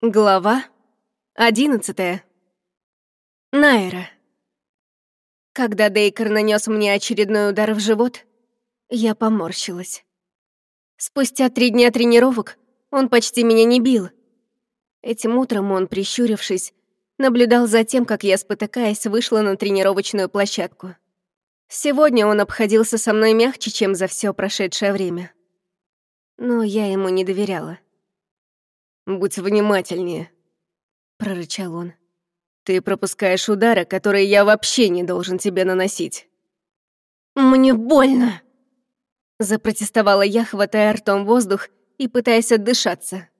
Глава одиннадцатая. Найра. Когда Дейкер нанес мне очередной удар в живот, я поморщилась. Спустя три дня тренировок он почти меня не бил. Этим утром он, прищурившись, наблюдал за тем, как я, спотыкаясь, вышла на тренировочную площадку. Сегодня он обходился со мной мягче, чем за все прошедшее время. Но я ему не доверяла. «Будь внимательнее», — прорычал он. «Ты пропускаешь удары, которые я вообще не должен тебе наносить». «Мне больно!» Запротестовала я, хватая ртом воздух и пытаясь отдышаться.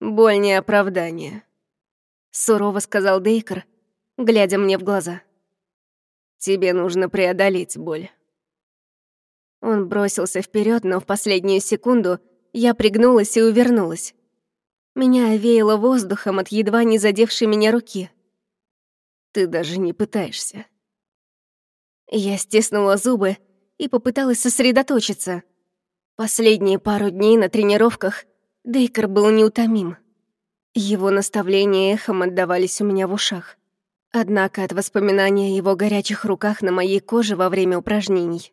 «Боль не оправдание», — сурово сказал Дейкер, глядя мне в глаза. «Тебе нужно преодолеть боль». Он бросился вперед, но в последнюю секунду я пригнулась и увернулась. Меня овеяло воздухом от едва не задевшей меня руки. Ты даже не пытаешься. Я стиснула зубы и попыталась сосредоточиться. Последние пару дней на тренировках Дейкер был неутомим. Его наставления эхом отдавались у меня в ушах. Однако от воспоминания о его горячих руках на моей коже во время упражнений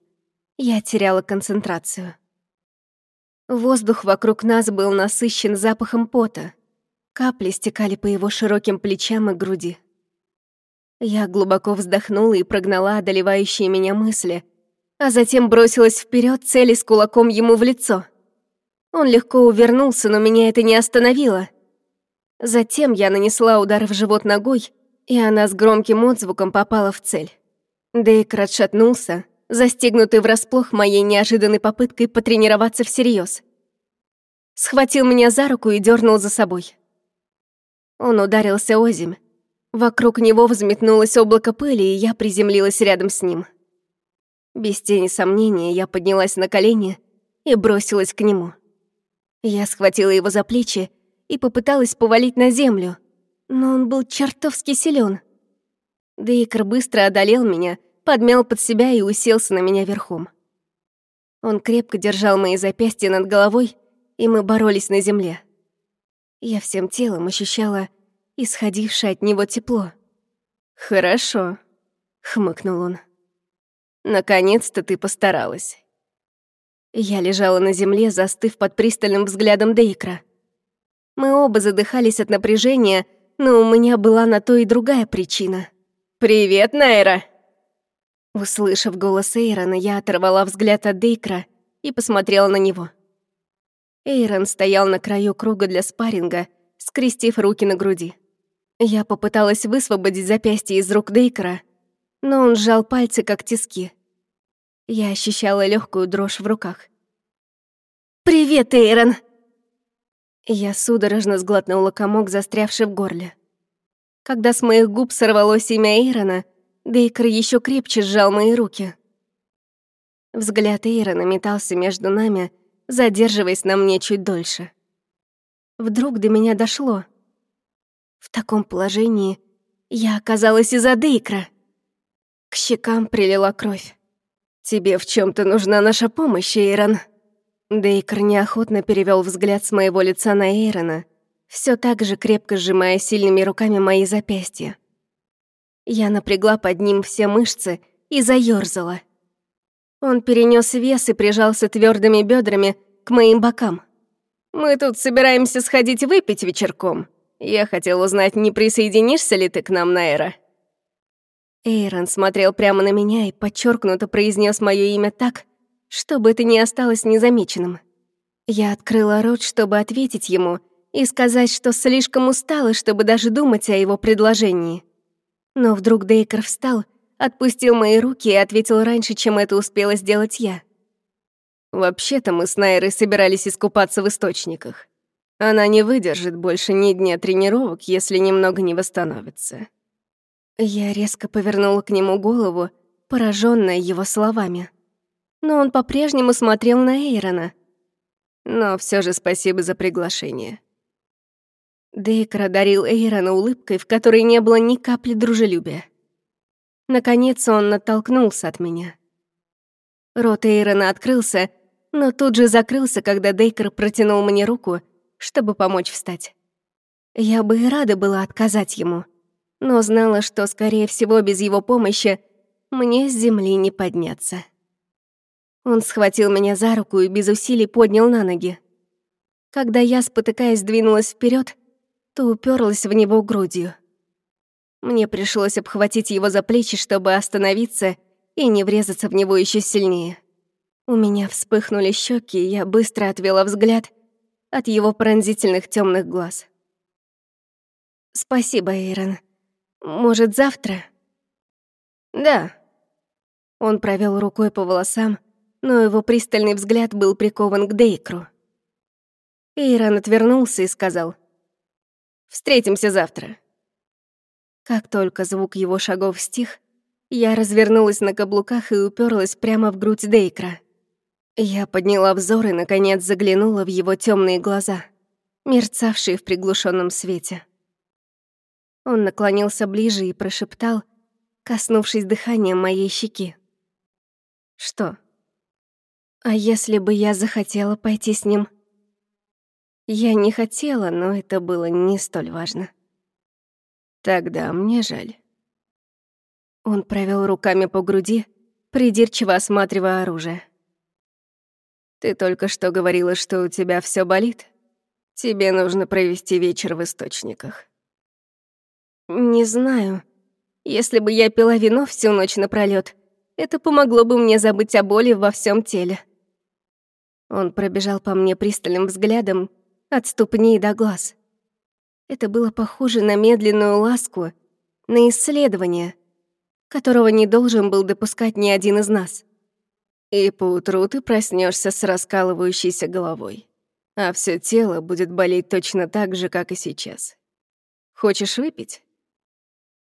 я теряла концентрацию. Воздух вокруг нас был насыщен запахом пота. Капли стекали по его широким плечам и груди. Я глубоко вздохнула и прогнала одолевающие меня мысли, а затем бросилась вперед, целясь кулаком ему в лицо. Он легко увернулся, но меня это не остановило. Затем я нанесла удар в живот ногой, и она с громким отзвуком попала в цель. Дейк отшатнулся, застегнутый врасплох моей неожиданной попыткой потренироваться всерьез. Схватил меня за руку и дернул за собой. Он ударился о земь. Вокруг него взметнулось облако пыли, и я приземлилась рядом с ним. Без тени сомнения я поднялась на колени и бросилась к нему. Я схватила его за плечи и попыталась повалить на землю, но он был чертовски силен. Дейкер быстро одолел меня — подмял под себя и уселся на меня верхом. Он крепко держал мои запястья над головой, и мы боролись на земле. Я всем телом ощущала исходившее от него тепло. «Хорошо», — хмыкнул он. «Наконец-то ты постаралась». Я лежала на земле, застыв под пристальным взглядом Дейкра. Мы оба задыхались от напряжения, но у меня была на то и другая причина. «Привет, Найра!» Услышав голос Эйрона, я оторвала взгляд от Дейкра и посмотрела на него. Эйрон стоял на краю круга для спарринга, скрестив руки на груди. Я попыталась высвободить запястье из рук Дейкера, но он сжал пальцы, как тиски. Я ощущала легкую дрожь в руках. «Привет, Эйрон!» Я судорожно сглотнула комок, застрявший в горле. Когда с моих губ сорвалось имя Эйрона, Дейкер еще крепче сжал мои руки. Взгляд Эйрона метался между нами, задерживаясь на мне чуть дольше. Вдруг до меня дошло. В таком положении я оказалась из-за Дейкра. К щекам прилила кровь. «Тебе в чем то нужна наша помощь, Эйрон?» Дейкер неохотно перевел взгляд с моего лица на Эйрона, все так же крепко сжимая сильными руками мои запястья. Я напрягла под ним все мышцы и заёрзала. Он перенес вес и прижался твердыми бедрами к моим бокам. «Мы тут собираемся сходить выпить вечерком. Я хотел узнать, не присоединишься ли ты к нам, Найра?» Эйрон смотрел прямо на меня и подчеркнуто произнес мое имя так, чтобы это не осталось незамеченным. Я открыла рот, чтобы ответить ему и сказать, что слишком устала, чтобы даже думать о его предложении. Но вдруг Дейкер встал, отпустил мои руки и ответил раньше, чем это успела сделать я. «Вообще-то мы с Найрой собирались искупаться в источниках. Она не выдержит больше ни дня тренировок, если немного не восстановится». Я резко повернула к нему голову, пораженная его словами. Но он по-прежнему смотрел на Эйрона. «Но все же спасибо за приглашение. Дейкер одарил Эйрона улыбкой, в которой не было ни капли дружелюбия. Наконец он оттолкнулся от меня. Рот Эйрона открылся, но тут же закрылся, когда Дейкер протянул мне руку, чтобы помочь встать. Я бы и рада была отказать ему, но знала, что, скорее всего, без его помощи мне с земли не подняться. Он схватил меня за руку и без усилий поднял на ноги. Когда я, спотыкаясь, двинулась вперед, то уперлась в него грудью. Мне пришлось обхватить его за плечи, чтобы остановиться и не врезаться в него еще сильнее. У меня вспыхнули щеки, и я быстро отвела взгляд от его пронзительных темных глаз. «Спасибо, Эйрон. Может, завтра?» «Да». Он провел рукой по волосам, но его пристальный взгляд был прикован к Дейкру. Эйрон отвернулся и сказал, «Встретимся завтра». Как только звук его шагов стих, я развернулась на каблуках и уперлась прямо в грудь Дейкра. Я подняла взор и, наконец, заглянула в его темные глаза, мерцавшие в приглушенном свете. Он наклонился ближе и прошептал, коснувшись дыханием моей щеки. «Что?» А если бы я захотела пойти с ним? Я не хотела, но это было не столь важно. Тогда мне жаль. Он провел руками по груди, придирчиво осматривая оружие. Ты только что говорила, что у тебя все болит. Тебе нужно провести вечер в источниках. Не знаю. Если бы я пила вино всю ночь напролёт, это помогло бы мне забыть о боли во всем теле. Он пробежал по мне пристальным взглядом от ступней до глаз. Это было похоже на медленную ласку, на исследование, которого не должен был допускать ни один из нас. И поутру ты проснешься с раскалывающейся головой, а все тело будет болеть точно так же, как и сейчас. Хочешь выпить?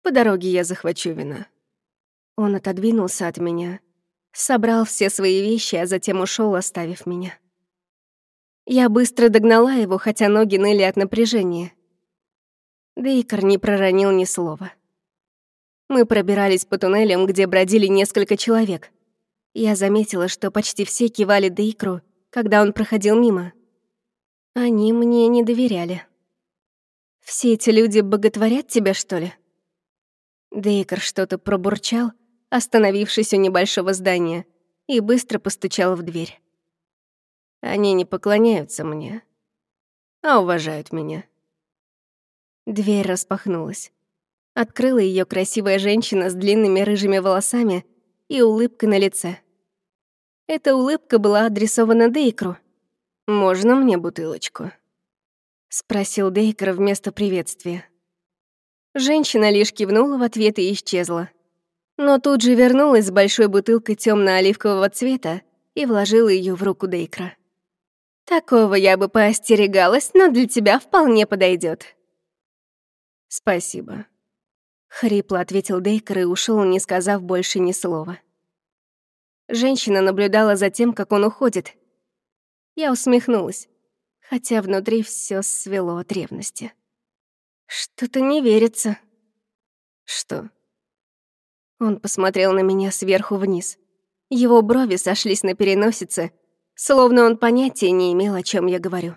По дороге я захвачу вина. Он отодвинулся от меня, собрал все свои вещи, а затем ушел, оставив меня. Я быстро догнала его, хотя ноги ныли от напряжения. Дейкер не проронил ни слова. Мы пробирались по туннелям, где бродили несколько человек. Я заметила, что почти все кивали Дейкру, когда он проходил мимо. Они мне не доверяли. «Все эти люди боготворят тебя, что ли?» Дейкер что-то пробурчал, остановившись у небольшого здания, и быстро постучал в дверь. Они не поклоняются мне, а уважают меня. Дверь распахнулась. Открыла ее красивая женщина с длинными рыжими волосами и улыбкой на лице. Эта улыбка была адресована Дейкру. «Можно мне бутылочку?» — спросил Дейкер вместо приветствия. Женщина лишь кивнула в ответ и исчезла. Но тут же вернулась с большой бутылкой темно оливкового цвета и вложила ее в руку Дейкра. «Такого я бы поостерегалась, но для тебя вполне подойдет. «Спасибо», — хрипло ответил Дейкер и ушел, не сказав больше ни слова. Женщина наблюдала за тем, как он уходит. Я усмехнулась, хотя внутри все свело от ревности. Что-то не верится. Что? Он посмотрел на меня сверху вниз. Его брови сошлись на переносице, словно он понятия не имел, о чем я говорю.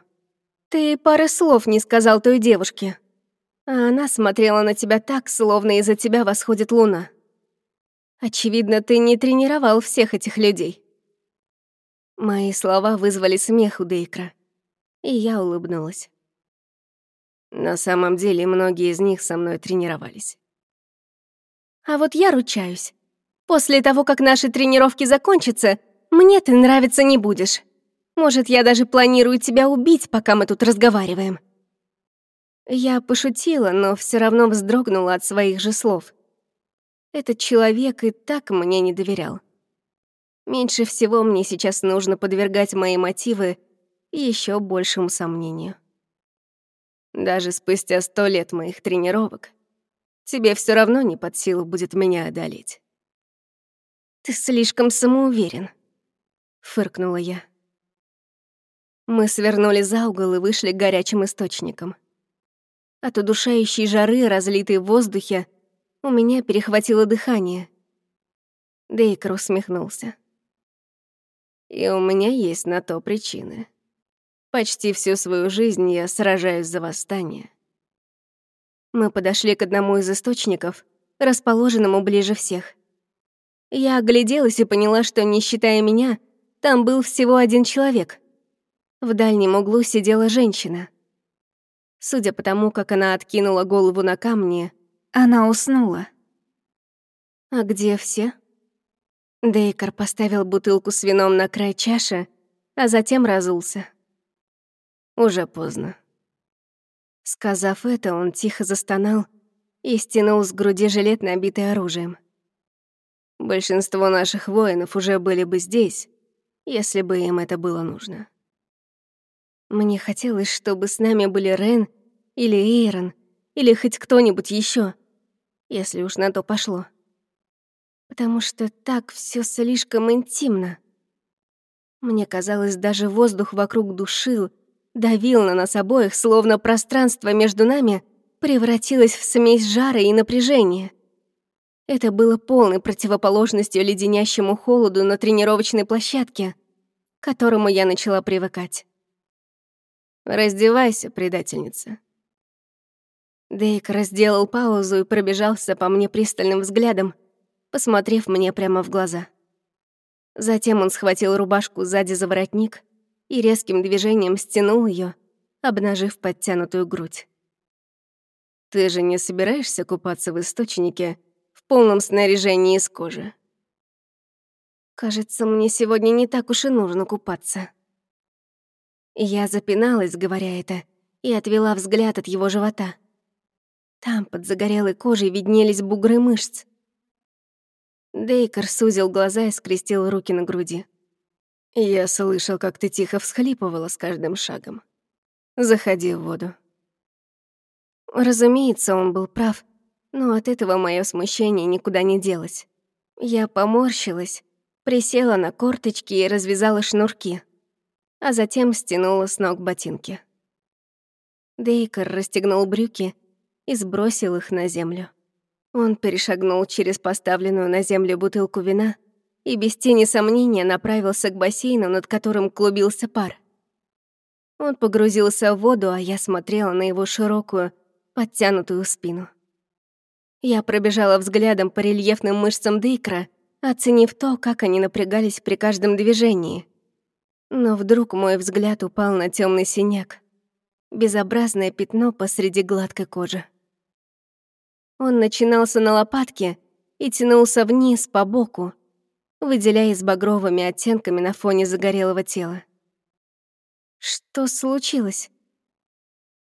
«Ты пары слов не сказал той девушке», а она смотрела на тебя так, словно из-за тебя восходит луна. Очевидно, ты не тренировал всех этих людей. Мои слова вызвали смех у Дейкра, и я улыбнулась. На самом деле, многие из них со мной тренировались. А вот я ручаюсь. После того, как наши тренировки закончатся, мне ты нравиться не будешь. Может, я даже планирую тебя убить, пока мы тут разговариваем. Я пошутила, но все равно вздрогнула от своих же слов. Этот человек и так мне не доверял. Меньше всего мне сейчас нужно подвергать мои мотивы еще большему сомнению. Даже спустя сто лет моих тренировок тебе все равно не под силу будет меня одолеть. «Ты слишком самоуверен», — фыркнула я. Мы свернули за угол и вышли к горячим источникам. От удушающей жары, разлитой в воздухе, у меня перехватило дыхание. Дейкер усмехнулся. И у меня есть на то причины. Почти всю свою жизнь я сражаюсь за восстание. Мы подошли к одному из источников, расположенному ближе всех. Я огляделась и поняла, что, не считая меня, там был всего один человек. В дальнем углу сидела женщина. Судя по тому, как она откинула голову на камни, она уснула. А где все? Дейкер поставил бутылку с вином на край чаши, а затем разулся. Уже поздно. Сказав это, он тихо застонал и стянул с груди жилет, набитый оружием. Большинство наших воинов уже были бы здесь, если бы им это было нужно. Мне хотелось, чтобы с нами были Рен или Эйрон, или хоть кто-нибудь еще, если уж на то пошло. Потому что так все слишком интимно. Мне казалось, даже воздух вокруг душил, давил на нас обоих, словно пространство между нами превратилось в смесь жара и напряжения. Это было полной противоположностью леденящему холоду на тренировочной площадке, к которому я начала привыкать. «Раздевайся, предательница». Дейк разделал паузу и пробежался по мне пристальным взглядом, посмотрев мне прямо в глаза. Затем он схватил рубашку сзади за воротник и резким движением стянул ее, обнажив подтянутую грудь. «Ты же не собираешься купаться в источнике в полном снаряжении из кожи. Кажется, мне сегодня не так уж и нужно купаться. Я запиналась, говоря это, и отвела взгляд от его живота. Там, под загорелой кожей, виднелись бугры мышц. Дейкер сузил глаза и скрестил руки на груди. «Я слышал, как ты тихо всхлипывала с каждым шагом. Заходи в воду». Разумеется, он был прав, но от этого мое смущение никуда не делось. Я поморщилась, присела на корточки и развязала шнурки, а затем стянула с ног ботинки. Дейкер расстегнул брюки и сбросил их на землю. Он перешагнул через поставленную на землю бутылку вина и без тени сомнения направился к бассейну, над которым клубился пар. Он погрузился в воду, а я смотрела на его широкую, подтянутую спину. Я пробежала взглядом по рельефным мышцам Дейкра, оценив то, как они напрягались при каждом движении. Но вдруг мой взгляд упал на темный синяк. Безобразное пятно посреди гладкой кожи. Он начинался на лопатке и тянулся вниз по боку, выделяясь багровыми оттенками на фоне загорелого тела. Что случилось?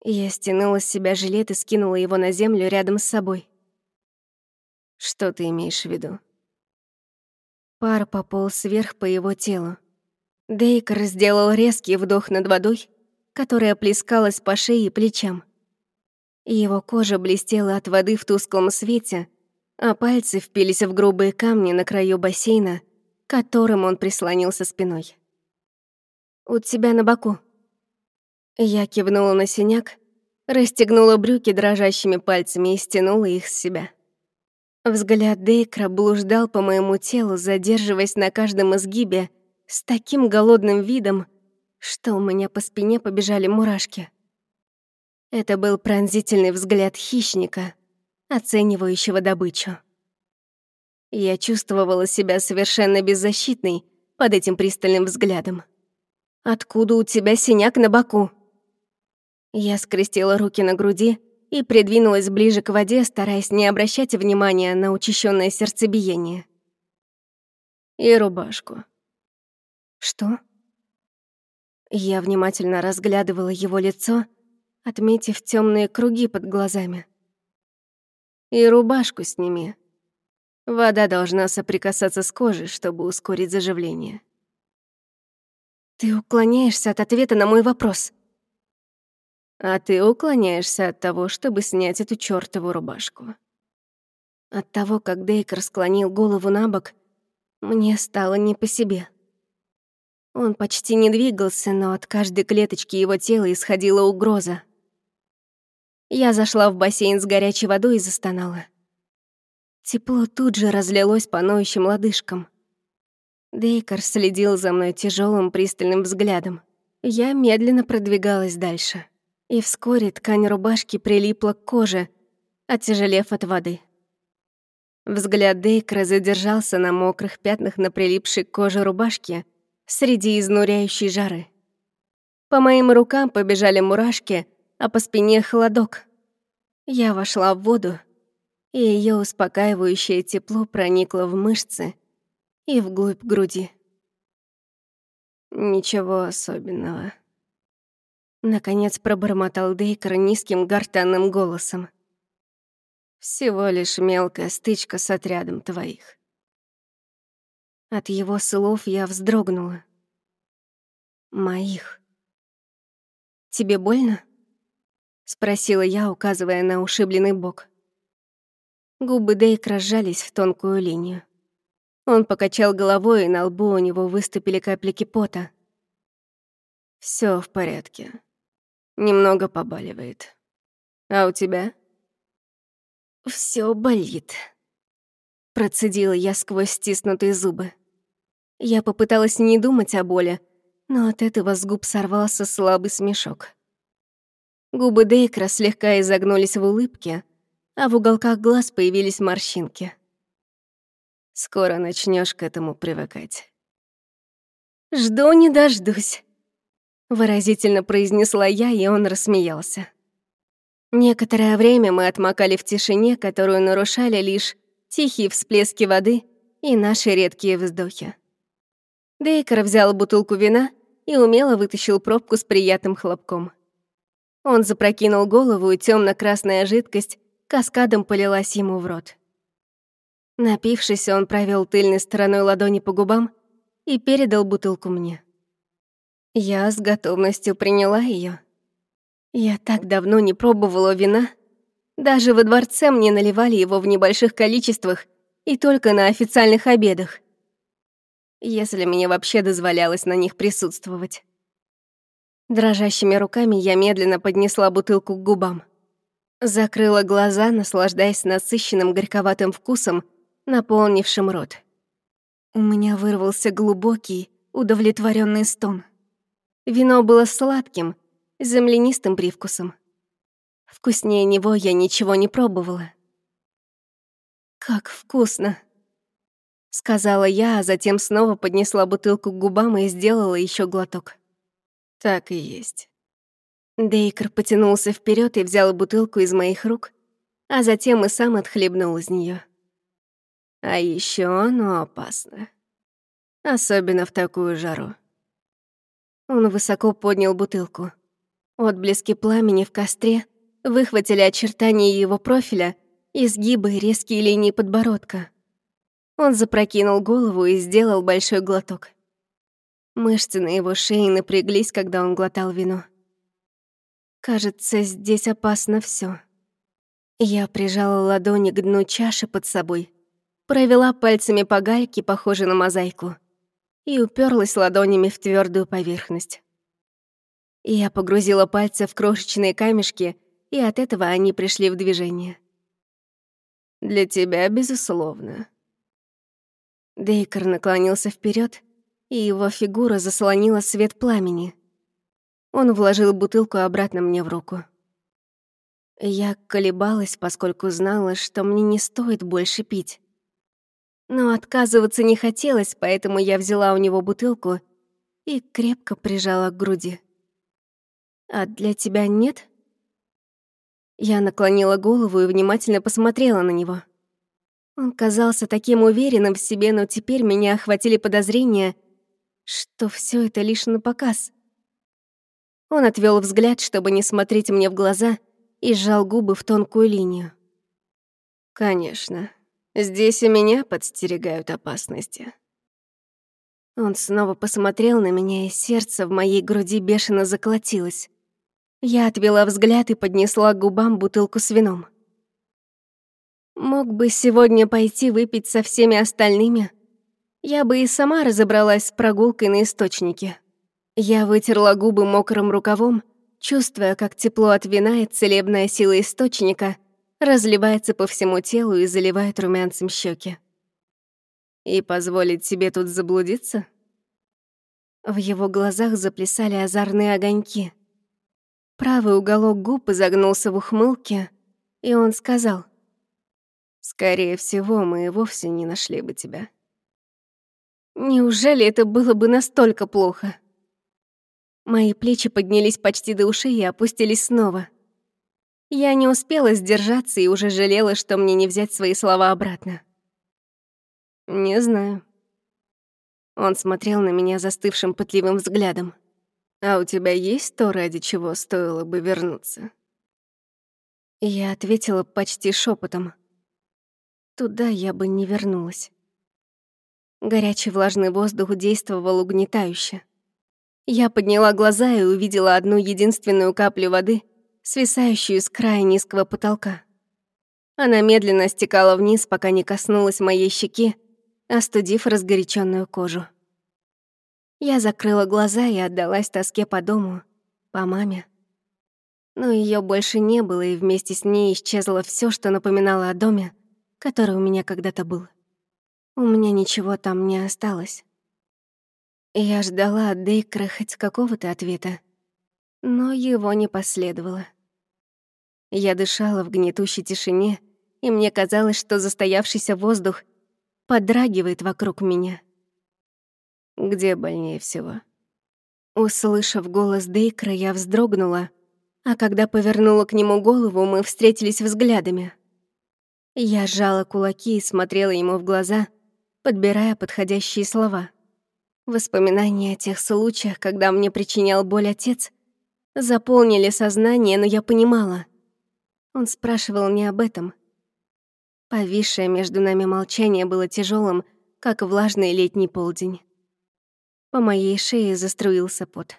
Я стянула с себя жилет и скинула его на землю рядом с собой. Что ты имеешь в виду? Пар пополз вверх по его телу. Дейкер сделал резкий вдох над водой, которая плескалась по шее и плечам. Его кожа блестела от воды в тусклом свете, а пальцы впились в грубые камни на краю бассейна, к которым он прислонился спиной. «У тебя на боку». Я кивнула на синяк, расстегнула брюки дрожащими пальцами и стянула их с себя. Взгляд Дейкра блуждал по моему телу, задерживаясь на каждом изгибе, с таким голодным видом, что у меня по спине побежали мурашки. Это был пронзительный взгляд хищника, оценивающего добычу. Я чувствовала себя совершенно беззащитной под этим пристальным взглядом. «Откуда у тебя синяк на боку?» Я скрестила руки на груди и придвинулась ближе к воде, стараясь не обращать внимания на учащенное сердцебиение. И рубашку. Что? Я внимательно разглядывала его лицо, отметив темные круги под глазами. И рубашку сними. Вода должна соприкасаться с кожей, чтобы ускорить заживление. Ты уклоняешься от ответа на мой вопрос. А ты уклоняешься от того, чтобы снять эту чёртову рубашку. От того, как Дейкер склонил голову на бок, мне стало не по себе. Он почти не двигался, но от каждой клеточки его тела исходила угроза. Я зашла в бассейн с горячей водой и застонала. Тепло тут же разлилось по ноющим лодыжкам. Дейкер следил за мной тяжелым пристальным взглядом. Я медленно продвигалась дальше. И вскоре ткань рубашки прилипла к коже, отяжелев от воды. Взгляд Дейкра задержался на мокрых пятнах на прилипшей коже рубашке среди изнуряющей жары. По моим рукам побежали мурашки, а по спине холодок. Я вошла в воду, и ее успокаивающее тепло проникло в мышцы и вглубь груди. Ничего особенного. Наконец пробормотал Дейкер низким гортанным голосом. Всего лишь мелкая стычка с отрядом твоих. От его слов я вздрогнула. Моих. Тебе больно? Спросила я, указывая на ушибленный бок. Губы Дейкра сжались в тонкую линию. Он покачал головой, и на лбу у него выступили капельки пота. Все в порядке. Немного побаливает. А у тебя? Все болит. Процедила я сквозь стиснутые зубы. Я попыталась не думать о боли, но от этого с губ сорвался слабый смешок. Губы Дейкра слегка изогнулись в улыбке, а в уголках глаз появились морщинки. Скоро начнешь к этому привыкать. «Жду не дождусь», — выразительно произнесла я, и он рассмеялся. Некоторое время мы отмокали в тишине, которую нарушали лишь тихие всплески воды и наши редкие вздохи. Дейкер взял бутылку вина и умело вытащил пробку с приятным хлопком. Он запрокинул голову, и темно красная жидкость каскадом полилась ему в рот. Напившись, он провел тыльной стороной ладони по губам и передал бутылку мне. Я с готовностью приняла ее. Я так давно не пробовала вина. Даже во дворце мне наливали его в небольших количествах и только на официальных обедах. Если мне вообще дозволялось на них присутствовать. Дрожащими руками я медленно поднесла бутылку к губам. Закрыла глаза, наслаждаясь насыщенным горьковатым вкусом наполнившим рот. У меня вырвался глубокий, удовлетворенный стон. Вино было сладким, землянистым привкусом. Вкуснее него я ничего не пробовала. «Как вкусно!» — сказала я, а затем снова поднесла бутылку к губам и сделала еще глоток. «Так и есть». Дейкер потянулся вперед и взял бутылку из моих рук, а затем и сам отхлебнул из нее. А еще оно опасно. Особенно в такую жару. Он высоко поднял бутылку. Отблески пламени в костре выхватили очертания его профиля, изгибы и резкие линии подбородка. Он запрокинул голову и сделал большой глоток. Мышцы на его шее напряглись, когда он глотал вино. Кажется, здесь опасно все. Я прижала ладони к дну чаши под собой провела пальцами по гальке, похожей на мозаику, и уперлась ладонями в твердую поверхность. Я погрузила пальцы в крошечные камешки, и от этого они пришли в движение. «Для тебя, безусловно». Дейкер наклонился вперед, и его фигура заслонила свет пламени. Он вложил бутылку обратно мне в руку. Я колебалась, поскольку знала, что мне не стоит больше пить. Но отказываться не хотелось, поэтому я взяла у него бутылку и крепко прижала к груди. «А для тебя нет?» Я наклонила голову и внимательно посмотрела на него. Он казался таким уверенным в себе, но теперь меня охватили подозрения, что все это лишь на показ. Он отвел взгляд, чтобы не смотреть мне в глаза, и сжал губы в тонкую линию. «Конечно», Здесь и меня подстерегают опасности. Он снова посмотрел на меня, и сердце в моей груди бешено заколотилось. Я отвела взгляд и поднесла к губам бутылку с вином. Мог бы сегодня пойти выпить со всеми остальными. Я бы и сама разобралась с прогулкой на источнике. Я вытерла губы мокрым рукавом, чувствуя, как тепло от вина и целебная сила источника — разливается по всему телу и заливает румянцем щеки. И позволить себе тут заблудиться? В его глазах заплясали озорные огоньки. Правый уголок губ изогнулся в ухмылке, и он сказал, «Скорее всего, мы и вовсе не нашли бы тебя». Неужели это было бы настолько плохо? Мои плечи поднялись почти до ушей и опустились снова. Я не успела сдержаться и уже жалела, что мне не взять свои слова обратно. «Не знаю». Он смотрел на меня застывшим пытливым взглядом. «А у тебя есть то, ради чего стоило бы вернуться?» Я ответила почти шепотом. Туда я бы не вернулась. Горячий влажный воздух действовал угнетающе. Я подняла глаза и увидела одну единственную каплю воды, свисающую с края низкого потолка. Она медленно стекала вниз, пока не коснулась моей щеки, остудив разгоряченную кожу. Я закрыла глаза и отдалась тоске по дому, по маме. Но ее больше не было, и вместе с ней исчезло все, что напоминало о доме, который у меня когда-то был. У меня ничего там не осталось. Я ждала от Дейкра хоть какого-то ответа, но его не последовало. Я дышала в гнетущей тишине, и мне казалось, что застоявшийся воздух подрагивает вокруг меня. «Где больнее всего?» Услышав голос Дейкра, я вздрогнула, а когда повернула к нему голову, мы встретились взглядами. Я сжала кулаки и смотрела ему в глаза, подбирая подходящие слова. Воспоминания о тех случаях, когда мне причинял боль отец, заполнили сознание, но я понимала. Он спрашивал не об этом. Повисшее между нами молчание было тяжелым, как влажный летний полдень. По моей шее заструился пот.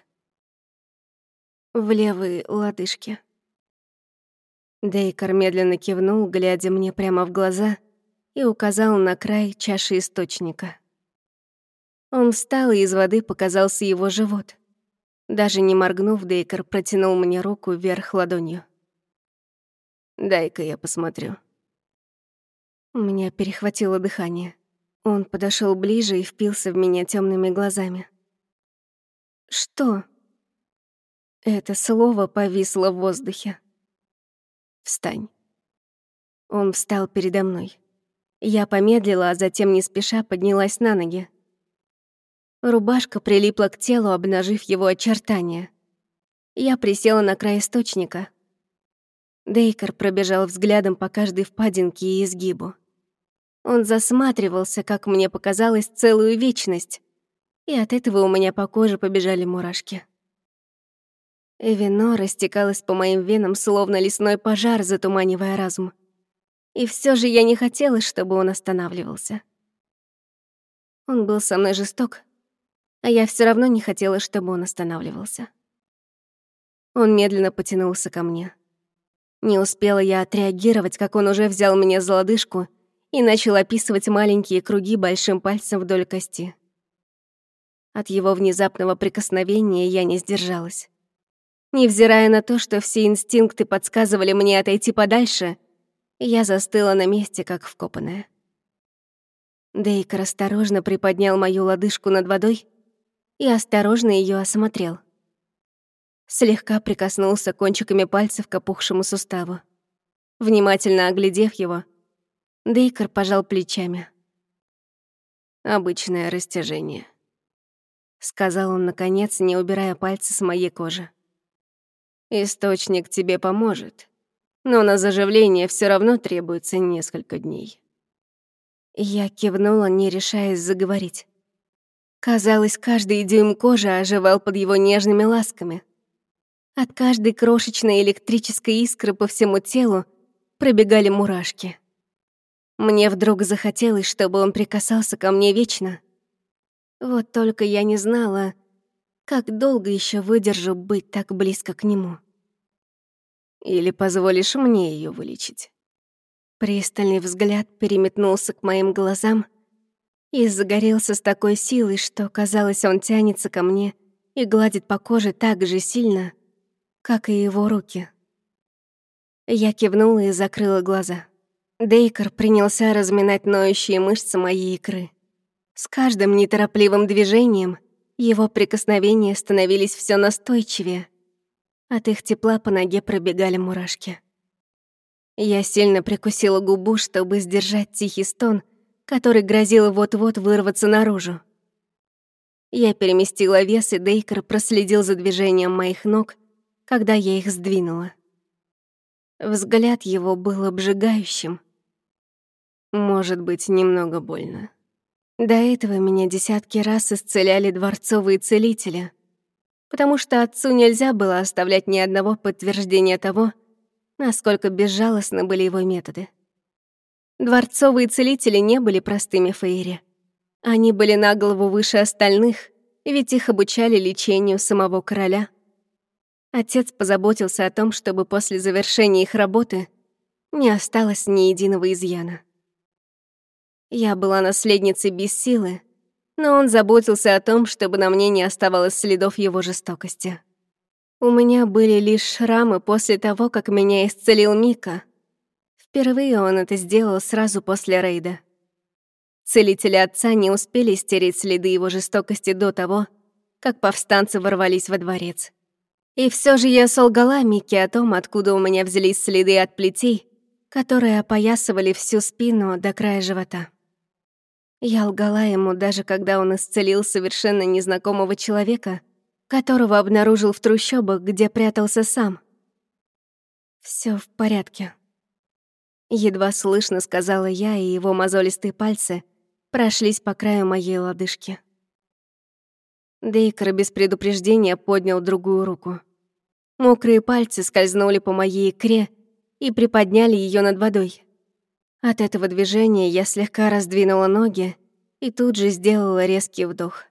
В левой лодыжке. Дейкер медленно кивнул, глядя мне прямо в глаза — и указал на край чаши источника. Он встал, и из воды показался его живот. Даже не моргнув, Дейкер протянул мне руку вверх ладонью. «Дай-ка я посмотрю». У меня перехватило дыхание. Он подошел ближе и впился в меня темными глазами. «Что?» Это слово повисло в воздухе. «Встань». Он встал передо мной. Я помедлила, а затем не спеша поднялась на ноги. Рубашка прилипла к телу, обнажив его очертания. Я присела на край источника. Дейкер пробежал взглядом по каждой впадинке и изгибу. Он засматривался, как мне показалось, целую вечность, и от этого у меня по коже побежали мурашки. Вино растекалось по моим венам, словно лесной пожар, затуманивая разум. И все же я не хотела, чтобы он останавливался. Он был со мной жесток, а я все равно не хотела, чтобы он останавливался. Он медленно потянулся ко мне. Не успела я отреагировать, как он уже взял меня за лодыжку и начал описывать маленькие круги большим пальцем вдоль кости. От его внезапного прикосновения я не сдержалась. Невзирая на то, что все инстинкты подсказывали мне отойти подальше — я застыла на месте, как вкопанная. Дейкер осторожно приподнял мою лодыжку над водой и осторожно ее осмотрел. Слегка прикоснулся кончиками пальцев к опухшему суставу. Внимательно оглядев его, Дейкер пожал плечами. «Обычное растяжение», — сказал он, наконец, не убирая пальцы с моей кожи. «Источник тебе поможет, но на заживление все равно требуется несколько дней. Я кивнула, не решаясь заговорить. Казалось, каждый дюйм кожи оживал под его нежными ласками. От каждой крошечной электрической искры по всему телу пробегали мурашки. Мне вдруг захотелось, чтобы он прикасался ко мне вечно. Вот только я не знала, как долго еще выдержу быть так близко к нему. Или позволишь мне ее вылечить?» Пристальный взгляд переметнулся к моим глазам и загорелся с такой силой, что, казалось, он тянется ко мне и гладит по коже так же сильно, как и его руки. Я кивнула и закрыла глаза. Дейкер принялся разминать ноющие мышцы моей икры. С каждым неторопливым движением его прикосновения становились все настойчивее — от их тепла по ноге пробегали мурашки. Я сильно прикусила губу, чтобы сдержать тихий стон, который грозил вот-вот вырваться наружу. Я переместила вес, и Дейкер проследил за движением моих ног, когда я их сдвинула. Взгляд его был обжигающим. Может быть, немного больно. До этого меня десятки раз исцеляли дворцовые целители, потому что отцу нельзя было оставлять ни одного подтверждения того, насколько безжалостны были его методы. Дворцовые целители не были простыми фейри. Они были на голову выше остальных, ведь их обучали лечению самого короля. Отец позаботился о том, чтобы после завершения их работы не осталось ни единого изъяна. Я была наследницей без силы, но он заботился о том, чтобы на мне не оставалось следов его жестокости. У меня были лишь шрамы после того, как меня исцелил Мика. Впервые он это сделал сразу после рейда. Целители отца не успели стереть следы его жестокости до того, как повстанцы ворвались во дворец. И все же я солгала Мике о том, откуда у меня взялись следы от плетей, которые опоясывали всю спину до края живота. Я лгала ему, даже когда он исцелил совершенно незнакомого человека, которого обнаружил в трущобах, где прятался сам. Все в порядке. Едва слышно сказала я, и его мозолистые пальцы прошлись по краю моей лодыжки. Дейкер без предупреждения поднял другую руку. Мокрые пальцы скользнули по моей икре и приподняли ее над водой. От этого движения я слегка раздвинула ноги и тут же сделала резкий вдох.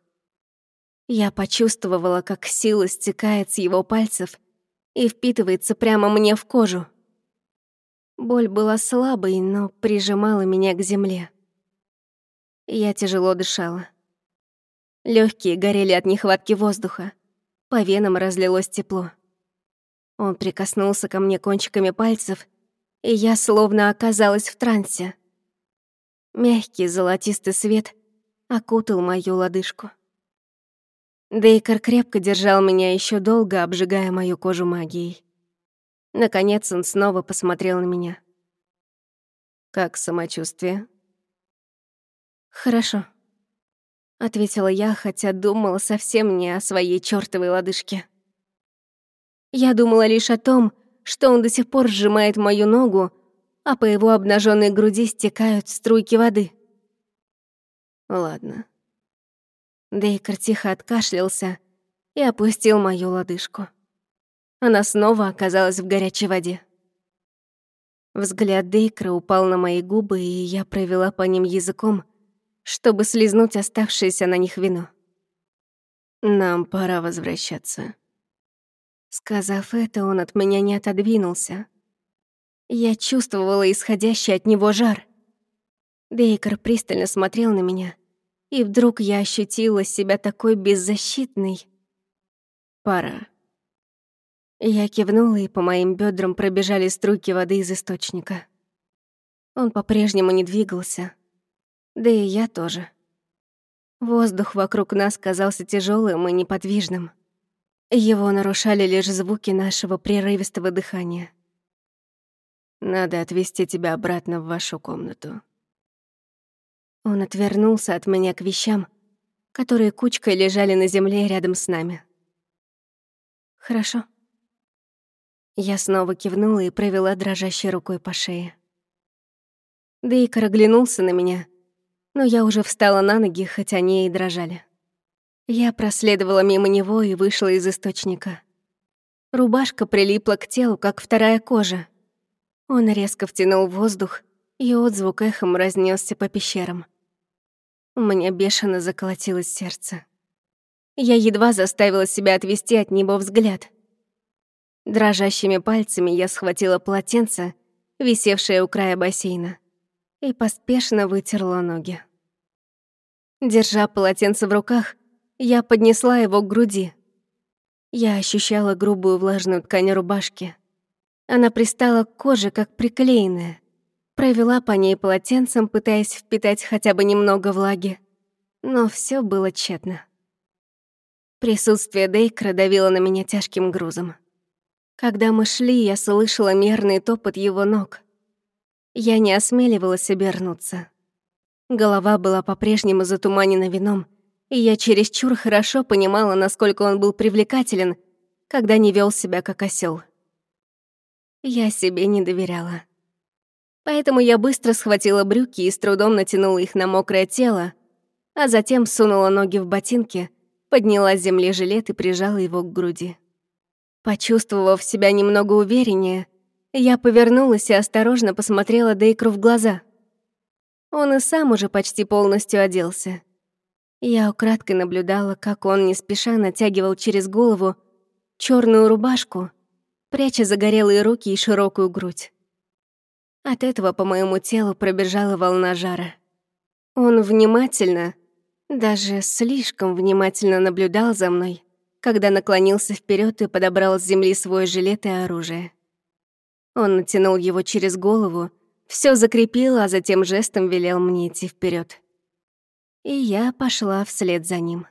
Я почувствовала, как сила стекает с его пальцев и впитывается прямо мне в кожу. Боль была слабой, но прижимала меня к земле. Я тяжело дышала. Легкие горели от нехватки воздуха. По венам разлилось тепло. Он прикоснулся ко мне кончиками пальцев и я словно оказалась в трансе. Мягкий золотистый свет окутал мою лодыжку. Дейкер крепко держал меня еще долго, обжигая мою кожу магией. Наконец он снова посмотрел на меня. «Как самочувствие?» «Хорошо», — ответила я, хотя думала совсем не о своей чёртовой лодыжке. Я думала лишь о том, что он до сих пор сжимает мою ногу, а по его обнаженной груди стекают струйки воды. Ладно. Дейкер тихо откашлялся и опустил мою лодыжку. Она снова оказалась в горячей воде. Взгляд Дейкера упал на мои губы, и я провела по ним языком, чтобы слезнуть оставшееся на них вино. «Нам пора возвращаться», Сказав это, он от меня не отодвинулся. Я чувствовала исходящий от него жар. Дейкер пристально смотрел на меня, и вдруг я ощутила себя такой беззащитной. «Пора». Я кивнула, и по моим бедрам пробежали струйки воды из источника. Он по-прежнему не двигался. Да и я тоже. Воздух вокруг нас казался тяжелым и неподвижным. Его нарушали лишь звуки нашего прерывистого дыхания. «Надо отвезти тебя обратно в вашу комнату». Он отвернулся от меня к вещам, которые кучкой лежали на земле рядом с нами. «Хорошо». Я снова кивнула и провела дрожащей рукой по шее. Дейкор оглянулся на меня, но я уже встала на ноги, хотя они и дрожали. Я проследовала мимо него и вышла из источника. Рубашка прилипла к телу, как вторая кожа. Он резко втянул воздух, и отзвук эхом разнесся по пещерам. У меня бешено заколотилось сердце. Я едва заставила себя отвести от него взгляд. Дрожащими пальцами я схватила полотенце, висевшее у края бассейна, и поспешно вытерла ноги. Держа полотенце в руках, я поднесла его к груди. Я ощущала грубую влажную ткань рубашки. Она пристала к коже, как приклеенная. Провела по ней полотенцем, пытаясь впитать хотя бы немного влаги. Но все было тщетно. Присутствие Дейкра давило на меня тяжким грузом. Когда мы шли, я слышала мерный топот его ног, Я не осмеливалась обернуться. Голова была по-прежнему затуманена вином, и я чересчур хорошо понимала, насколько он был привлекателен, когда не вел себя как осел. Я себе не доверяла. Поэтому я быстро схватила брюки и с трудом натянула их на мокрое тело, а затем сунула ноги в ботинки, подняла с земли жилет и прижала его к груди. Почувствовав себя немного увереннее, я повернулась и осторожно посмотрела Дейкру в глаза. Он и сам уже почти полностью оделся. Я украдкой наблюдала, как он не спеша натягивал через голову черную рубашку, пряча загорелые руки и широкую грудь. От этого по моему телу пробежала волна жара. Он внимательно, даже слишком внимательно наблюдал за мной, когда наклонился вперед и подобрал с земли свой жилет и оружие. Он натянул его через голову, все закрепил, а затем жестом велел мне идти вперед. И я пошла вслед за ним.